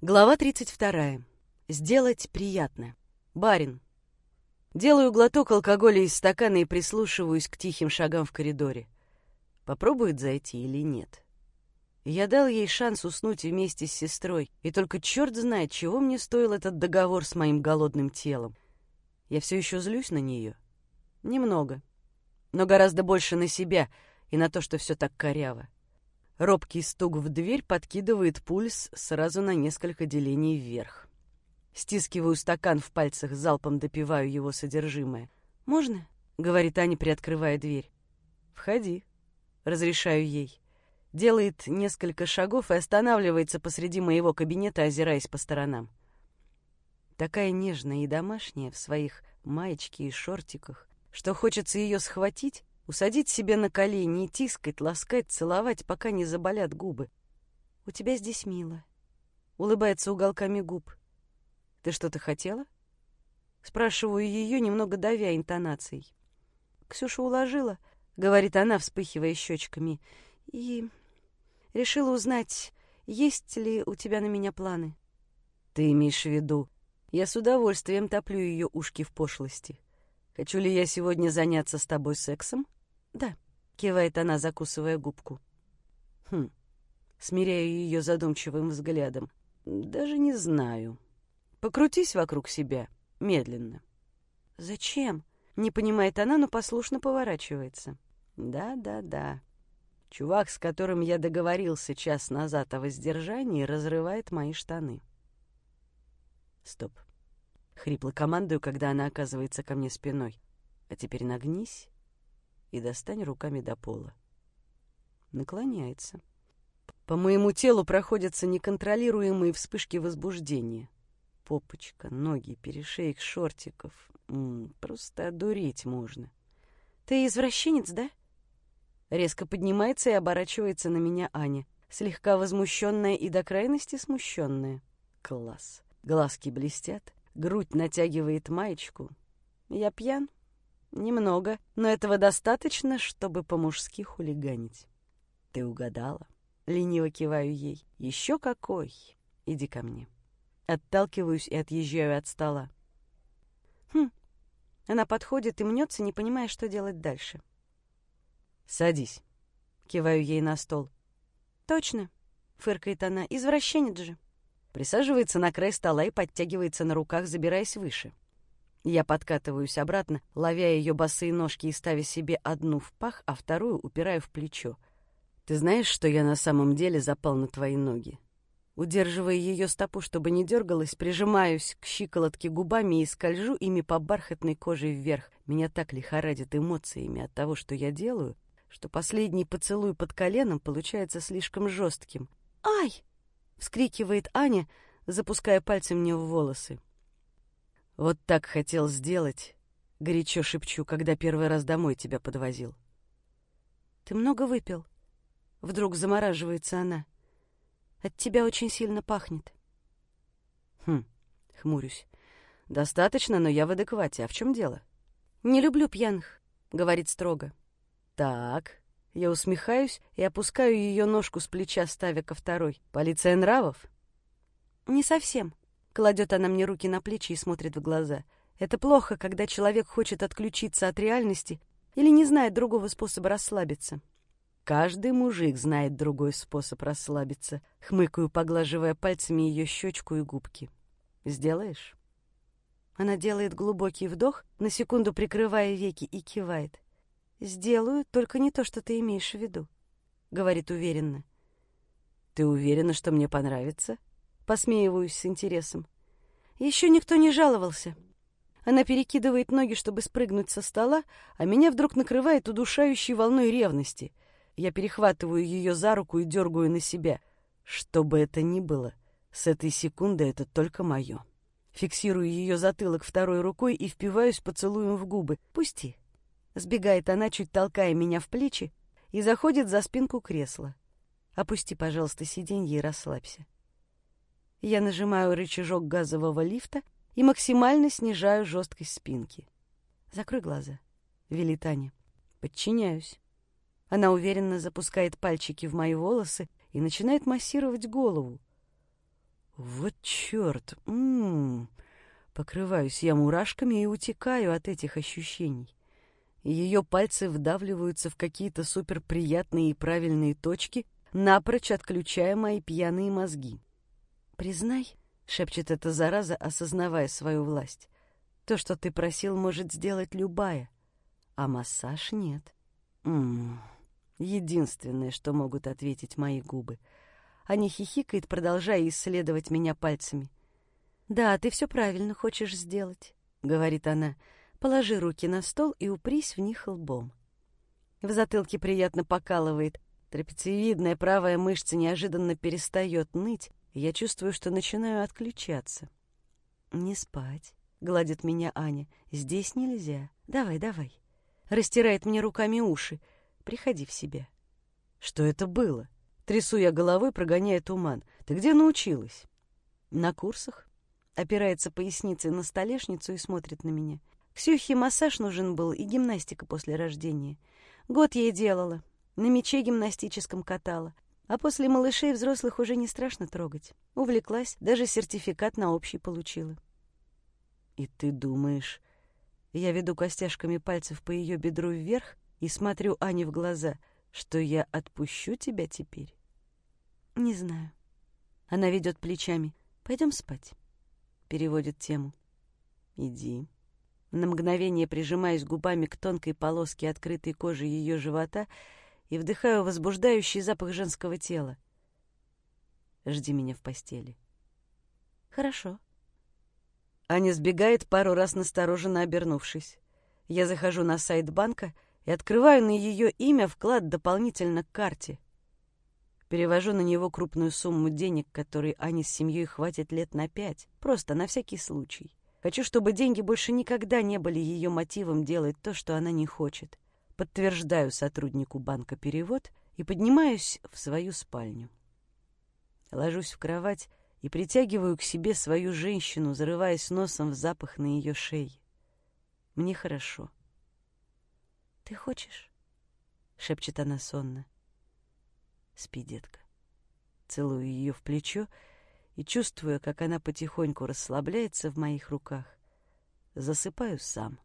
Глава 32. Сделать приятно. Барин. Делаю глоток алкоголя из стакана и прислушиваюсь к тихим шагам в коридоре. Попробует зайти или нет? Я дал ей шанс уснуть вместе с сестрой, и только черт знает, чего мне стоил этот договор с моим голодным телом. Я все еще злюсь на нее. Немного. Но гораздо больше на себя и на то, что все так коряво. Робкий стук в дверь подкидывает пульс сразу на несколько делений вверх. Стискиваю стакан в пальцах, залпом допиваю его содержимое. «Можно?» — говорит Аня, приоткрывая дверь. «Входи», — разрешаю ей. Делает несколько шагов и останавливается посреди моего кабинета, озираясь по сторонам. Такая нежная и домашняя в своих маечке и шортиках, что хочется ее схватить Усадить себе на колени и тискать, ласкать, целовать, пока не заболят губы. «У тебя здесь мило», — улыбается уголками губ. «Ты что-то хотела?» Спрашиваю ее, немного давя интонацией. «Ксюша уложила», — говорит она, вспыхивая щечками, «и решила узнать, есть ли у тебя на меня планы». «Ты имеешь в виду?» Я с удовольствием топлю ее ушки в пошлости. Хочу ли я сегодня заняться с тобой сексом? Да, кивает она, закусывая губку. Хм, смиряю ее задумчивым взглядом. Даже не знаю. Покрутись вокруг себя, медленно. Зачем? Не понимает она, но послушно поворачивается. Да-да-да. Чувак, с которым я договорился час назад о воздержании, разрывает мои штаны. Стоп. Хрипло командую, когда она оказывается ко мне спиной. А теперь нагнись и достань руками до пола. Наклоняется. По моему телу проходятся неконтролируемые вспышки возбуждения. Попочка, ноги, перешеек шортиков. М -м, просто одуреть можно. «Ты извращенец, да?» Резко поднимается и оборачивается на меня Аня, слегка возмущенная и до крайности смущенная. Класс. Глазки блестят, грудь натягивает маечку. Я пьян? Немного, но этого достаточно, чтобы по-мужски хулиганить. Ты угадала? Лениво киваю ей. Еще какой? Иди ко мне. Отталкиваюсь и отъезжаю от стола. Хм. Она подходит и мнется, не понимая, что делать дальше. Садись. Киваю ей на стол. Точно, фыркает она. Извращенец же присаживается на край стола и подтягивается на руках, забираясь выше. Я подкатываюсь обратно, ловя ее босые ножки и ставя себе одну в пах, а вторую упираю в плечо. «Ты знаешь, что я на самом деле запал на твои ноги?» Удерживая ее стопу, чтобы не дергалась, прижимаюсь к щиколотке губами и скольжу ими по бархатной коже вверх. Меня так лихорадит эмоциями от того, что я делаю, что последний поцелуй под коленом получается слишком жестким. «Ай!» — вскрикивает Аня, запуская пальцы мне в волосы. «Вот так хотел сделать», — горячо шепчу, когда первый раз домой тебя подвозил. «Ты много выпил?» Вдруг замораживается она. «От тебя очень сильно пахнет». «Хм», — хмурюсь. «Достаточно, но я в адеквате. А в чем дело?» «Не люблю пьяных», — говорит строго. «Так», я усмехаюсь и опускаю ее ножку с плеча, ставя ко второй. «Полиция нравов?» «Не совсем», — кладет она мне руки на плечи и смотрит в глаза. «Это плохо, когда человек хочет отключиться от реальности или не знает другого способа расслабиться». «Каждый мужик знает другой способ расслабиться», — хмыкаю, поглаживая пальцами ее щечку и губки. «Сделаешь?» Она делает глубокий вдох, на секунду прикрывая веки, и кивает. «Сделаю, только не то, что ты имеешь в виду», — говорит уверенно. «Ты уверена, что мне понравится?» Посмеиваюсь с интересом. Еще никто не жаловался. Она перекидывает ноги, чтобы спрыгнуть со стола, а меня вдруг накрывает удушающей волной ревности. Я перехватываю ее за руку и дергаю на себя. Что бы это ни было, с этой секунды это только мое. Фиксирую ее затылок второй рукой и впиваюсь поцелуем в губы. «Пусти», Сбегает она, чуть толкая меня в плечи, и заходит за спинку кресла. Опусти, пожалуйста, сиденье и расслабься. Я нажимаю рычажок газового лифта и максимально снижаю жесткость спинки. «Закрой глаза», — велит Аня. «Подчиняюсь». Она уверенно запускает пальчики в мои волосы и начинает массировать голову. Вот черт! М -м -м. Покрываюсь я мурашками и утекаю от этих ощущений. Ее пальцы вдавливаются в какие-то суперприятные и правильные точки, напрочь отключая мои пьяные мозги. «Признай», — шепчет эта зараза, осознавая свою власть, «то, что ты просил, может сделать любая, а массаж нет». М -м, единственное, что могут ответить мои губы. Аня хихикает, продолжая исследовать меня пальцами. «Да, ты все правильно хочешь сделать», — говорит она. «Положи руки на стол и упрись в них лбом». В затылке приятно покалывает. Трапециевидная правая мышца неожиданно перестает ныть, я чувствую, что начинаю отключаться. «Не спать», — гладит меня Аня. «Здесь нельзя. Давай, давай». Растирает мне руками уши. «Приходи в себя». «Что это было?» Трясу я головой, прогоняя туман. «Ты где научилась?» «На курсах», опирается поясницей на столешницу и смотрит на меня. Ксюхе массаж нужен был и гимнастика после рождения. Год ей делала, на мече гимнастическом катала. А после малышей взрослых уже не страшно трогать. Увлеклась, даже сертификат на общий получила. «И ты думаешь...» Я веду костяшками пальцев по ее бедру вверх и смотрю Ане в глаза, что я отпущу тебя теперь? «Не знаю». Она ведет плечами. «Пойдем спать» переводит тему. «Иди». На мгновение прижимаюсь губами к тонкой полоске открытой кожи ее живота и вдыхаю возбуждающий запах женского тела. Жди меня в постели. Хорошо. Аня сбегает, пару раз настороженно обернувшись. Я захожу на сайт банка и открываю на ее имя вклад дополнительно к карте. Перевожу на него крупную сумму денег, которой Ане с семьей хватит лет на пять, просто на всякий случай. Хочу, чтобы деньги больше никогда не были ее мотивом делать то, что она не хочет. Подтверждаю сотруднику банка перевод и поднимаюсь в свою спальню. Ложусь в кровать и притягиваю к себе свою женщину, зарываясь носом в запах на ее шее. Мне хорошо. «Ты хочешь?» — шепчет она сонно. Спи, детка. Целую ее в плечо и чувствую, как она потихоньку расслабляется в моих руках. Засыпаю сам.